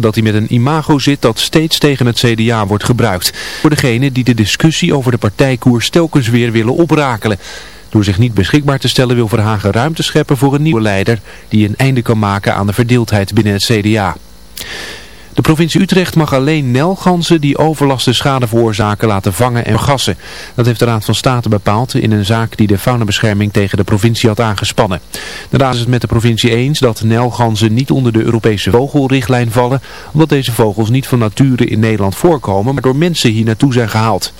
Dat hij met een imago zit dat steeds tegen het CDA wordt gebruikt. Voor degene die de discussie over de partijkoers telkens weer willen oprakelen. Door zich niet beschikbaar te stellen wil Verhagen ruimte scheppen voor een nieuwe leider die een einde kan maken aan de verdeeldheid binnen het CDA. De provincie Utrecht mag alleen nelganzen die overlast en schade veroorzaken laten vangen en gassen. Dat heeft de Raad van State bepaald in een zaak die de faunabescherming tegen de provincie had aangespannen. De is het met de provincie eens dat nelganzen niet onder de Europese vogelrichtlijn vallen, omdat deze vogels niet van nature in Nederland voorkomen, maar door mensen hier naartoe zijn gehaald.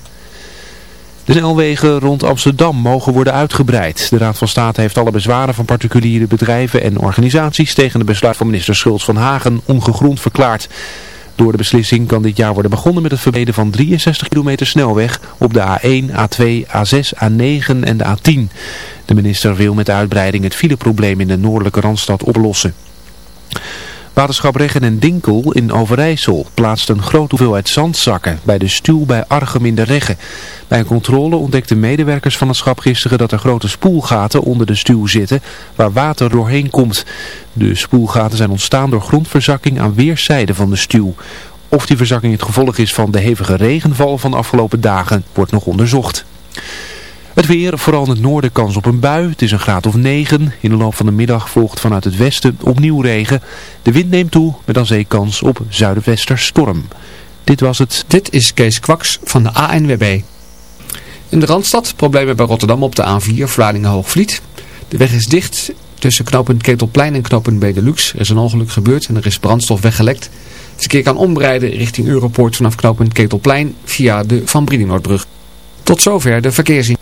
De snelwegen rond Amsterdam mogen worden uitgebreid. De Raad van State heeft alle bezwaren van particuliere bedrijven en organisaties tegen de besluit van minister Schultz van Hagen ongegrond verklaard. Door de beslissing kan dit jaar worden begonnen met het verbreden van 63 kilometer snelweg op de A1, A2, A6, A9 en de A10. De minister wil met de uitbreiding het fileprobleem in de noordelijke Randstad oplossen. Waterschap Reggen en Dinkel in Overijssel plaatst een grote hoeveelheid zandzakken bij de stuw bij Archem in de Reggen. Bij een controle ontdekten medewerkers van het schap gisteren dat er grote spoelgaten onder de stuw zitten waar water doorheen komt. De spoelgaten zijn ontstaan door grondverzakking aan weerszijden van de stuw. Of die verzakking het gevolg is van de hevige regenval van de afgelopen dagen wordt nog onderzocht. Het weer, vooral in het noorden kans op een bui. Het is een graad of 9. In de loop van de middag volgt vanuit het westen opnieuw regen. De wind neemt toe met dan zeekans op zuidwesterstorm. Dit was het. Dit is Kees Kwaks van de ANWB. In de Randstad problemen bij Rotterdam op de A4 Vlaardingen-Hoogvliet. De weg is dicht tussen knooppunt Ketelplein en knooppunt. Er is een ongeluk gebeurd en er is brandstof weggelekt. Het verkeer kan ombreiden richting Europoort vanaf knooppunt Ketelplein via de Van Briedenoordbrug. Tot zover de verkeersziening.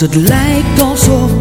het lijkt alsof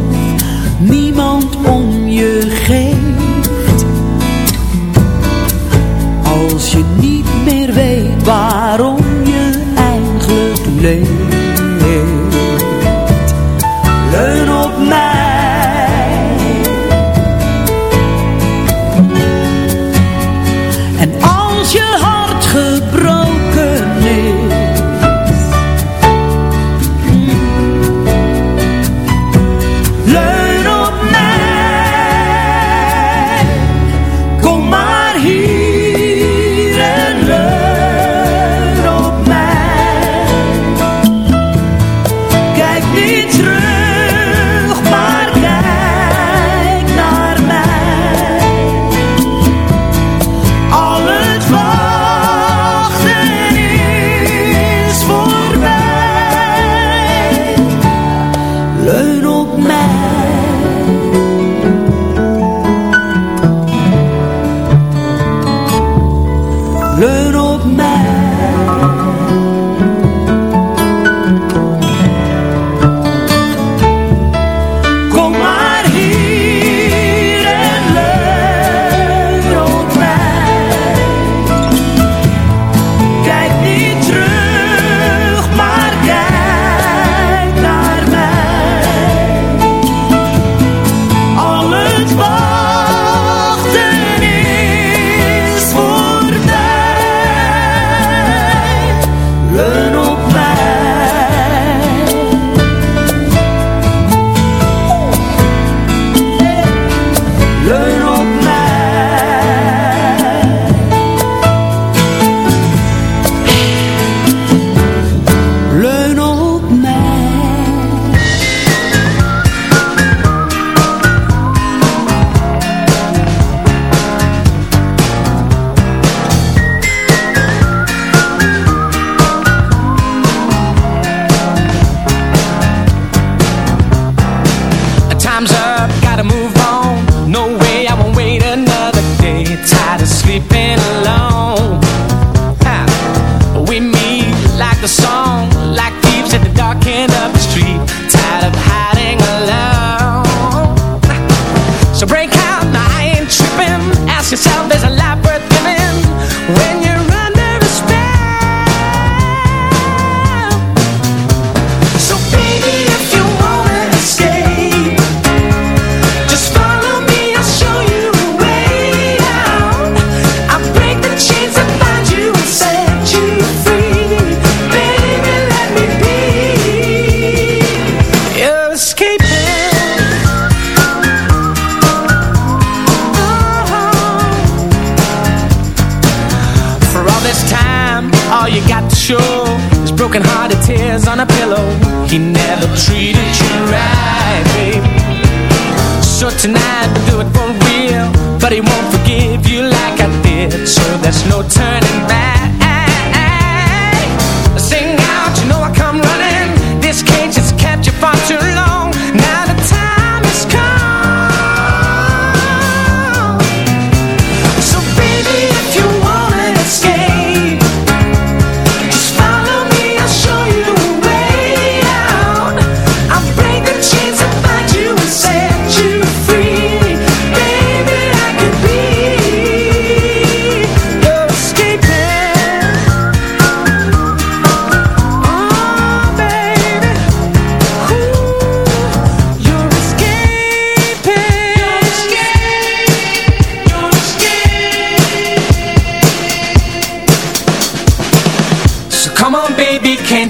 it, so there's no turning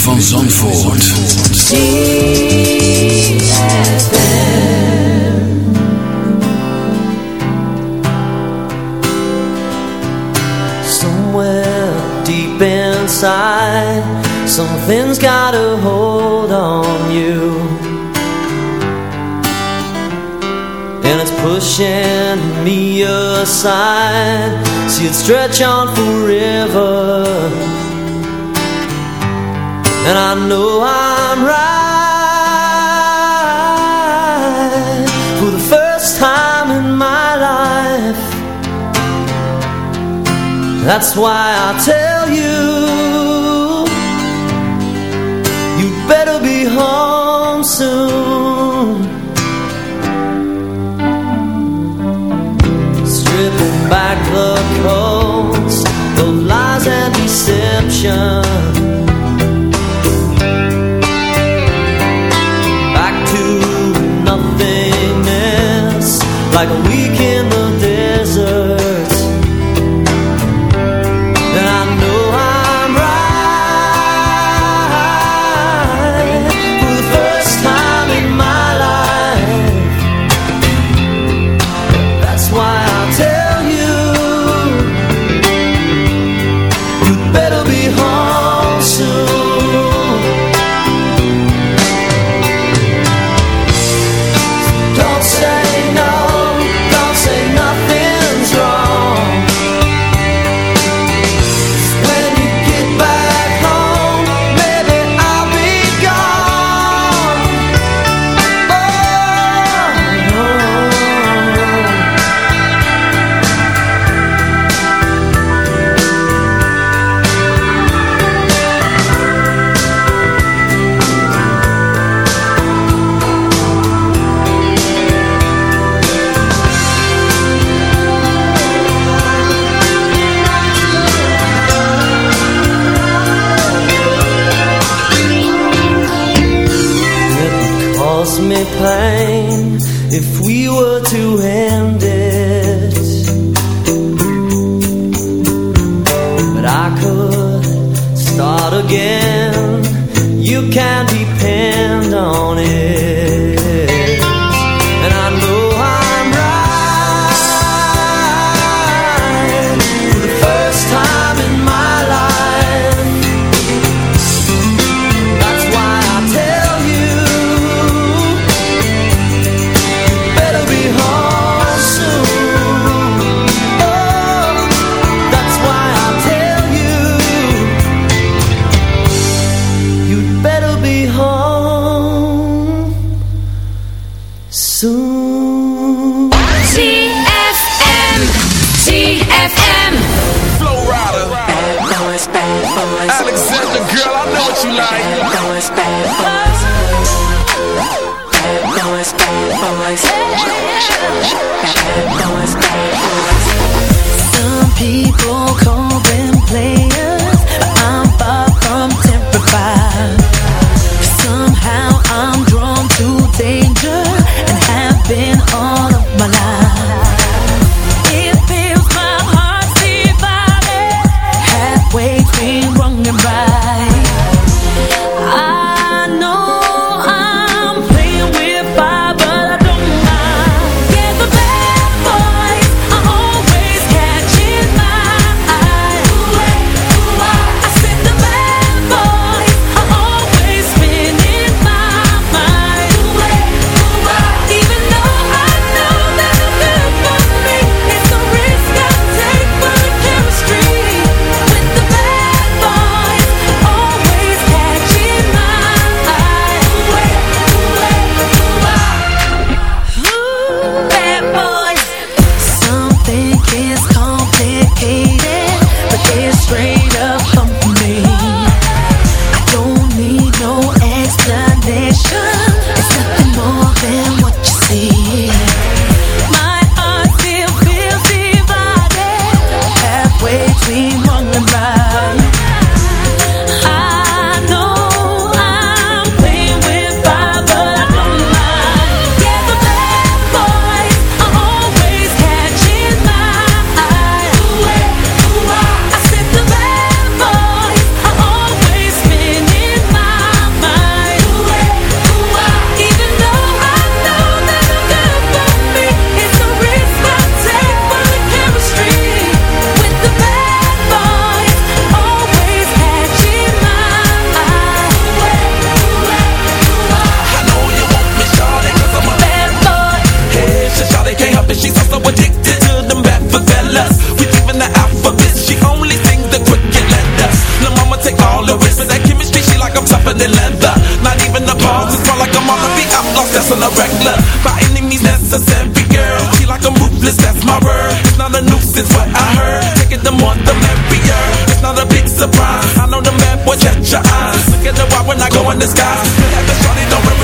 van Zandvoort. Somewhere deep inside, something's got a hold on you. And it's pushing me aside. See it stretch on forever and I know I'm right for the first time in my life. That's why I tell you, you better be home soon. Stripping back the coats, the lies and deception. like a weekend. till I wreck love. By enemies necessary, girl. She like I'm ruthless, that's my word. It's not a nuisance, what I heard. Taking them more, the merrier. It's not a big surprise. I know the mad boys catch your eyes. Look at the why when I go in the sky. Have the shorty don't worry.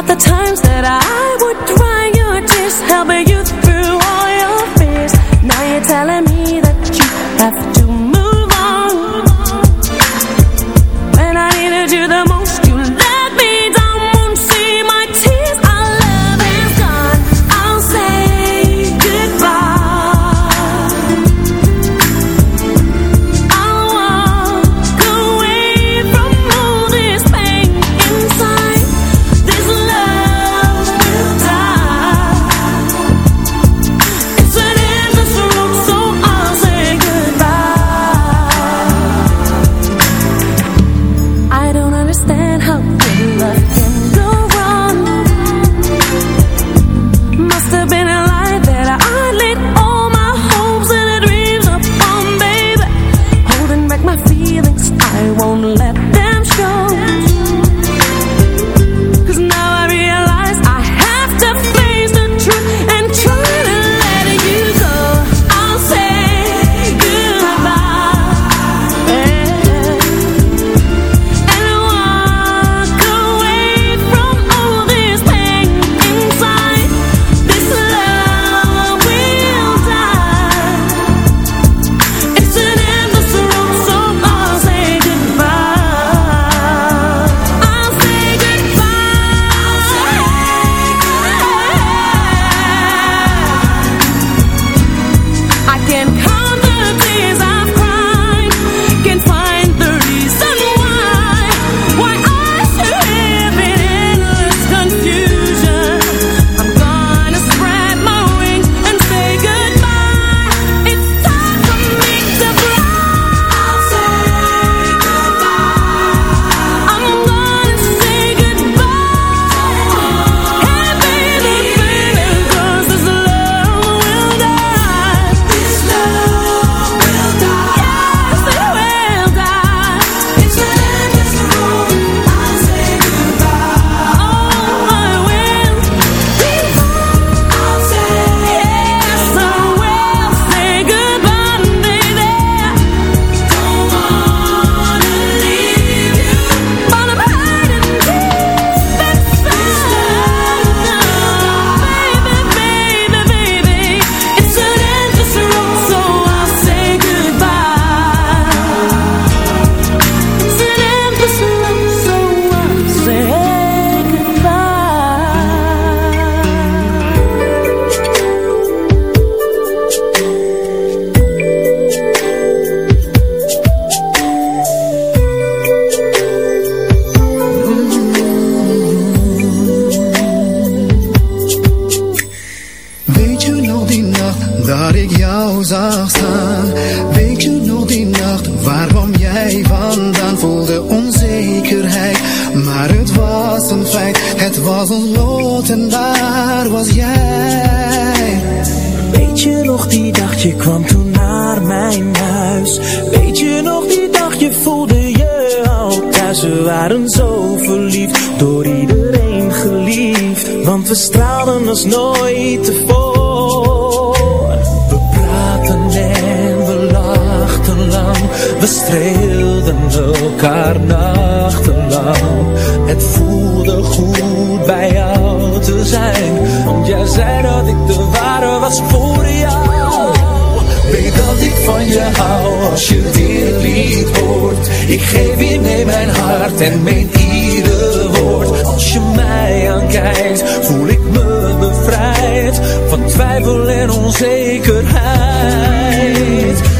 the times that I would dry your tears, helping you through all your fears. Now you're telling me. zijn. Want jij zei dat ik de ware was voor jou. Weet dat ik van je hou als je dit lied hoort Ik geef je mee mijn hart en meen ieder woord. Als je mij aankijkt voel ik me bevrijd Van twijfel en onzekerheid.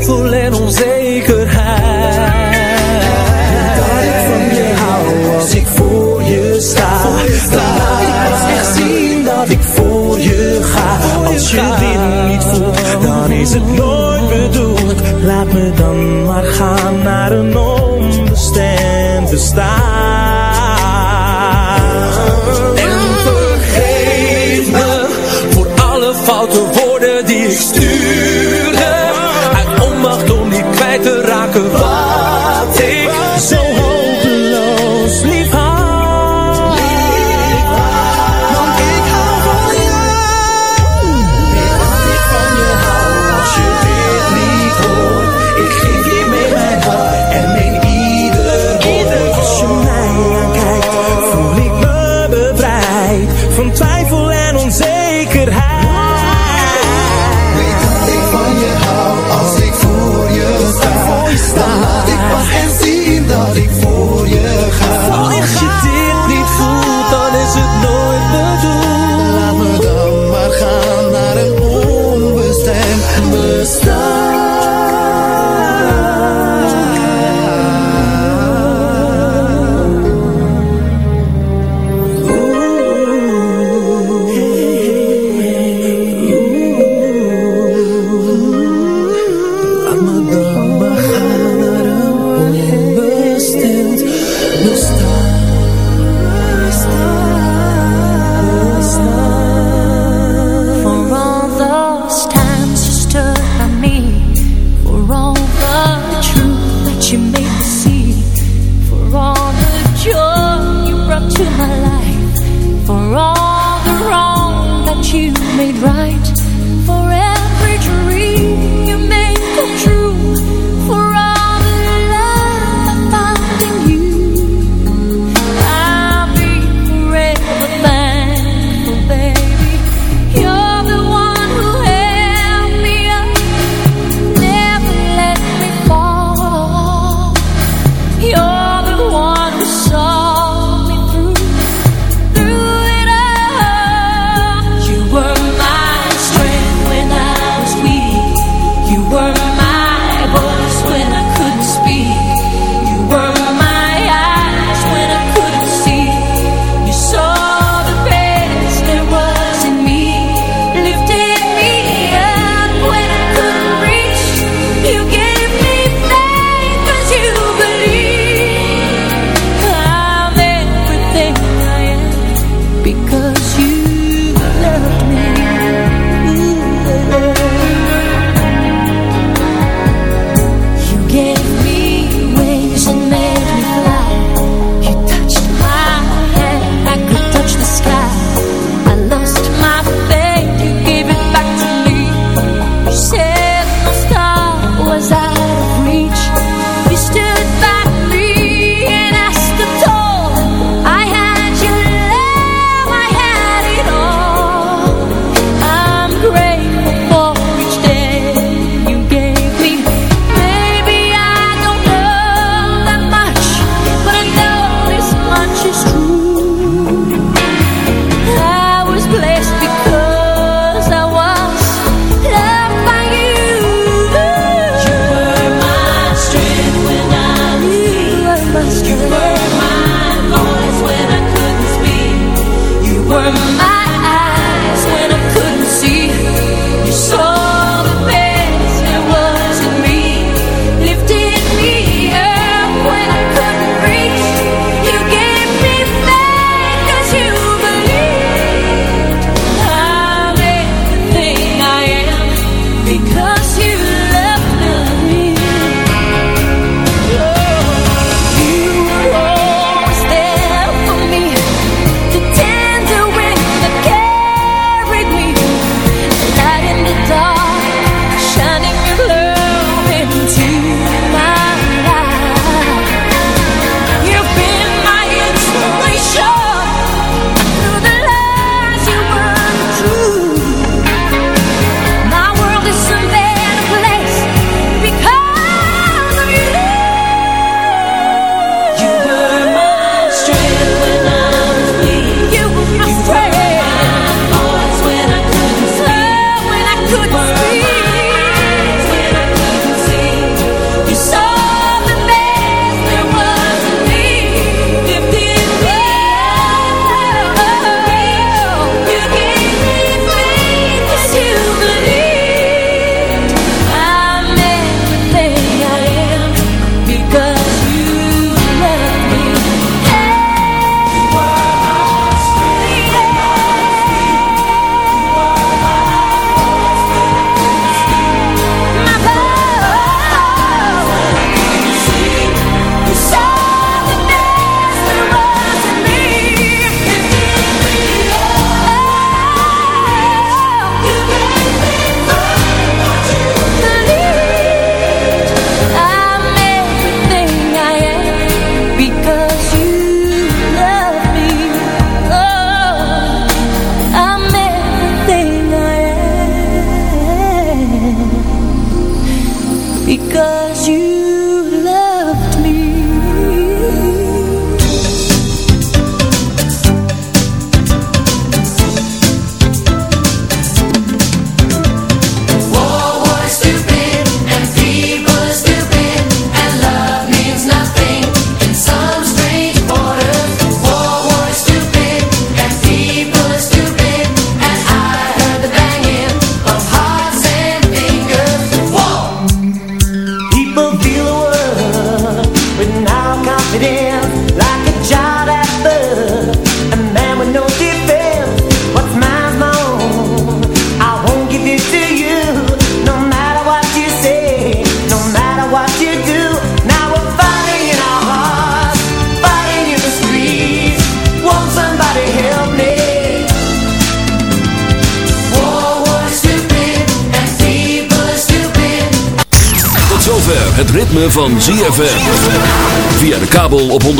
twijfel en onzekerheid.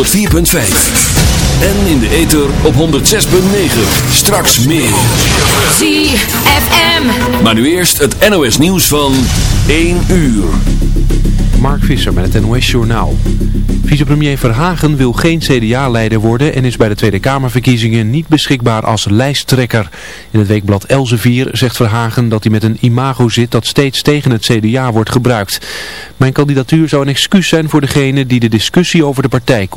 104.5. En in de ether op 106.9. Straks meer. ZFM. Maar nu eerst het NOS nieuws van 1 uur. Mark Visser met het NOS Journaal. Vicepremier Verhagen wil geen CDA-leider worden en is bij de Tweede Kamerverkiezingen niet beschikbaar als lijsttrekker. In het weekblad Elsevier zegt Verhagen dat hij met een imago zit dat steeds tegen het CDA wordt gebruikt. Mijn kandidatuur zou een excuus zijn voor degene die de discussie over de partijkoers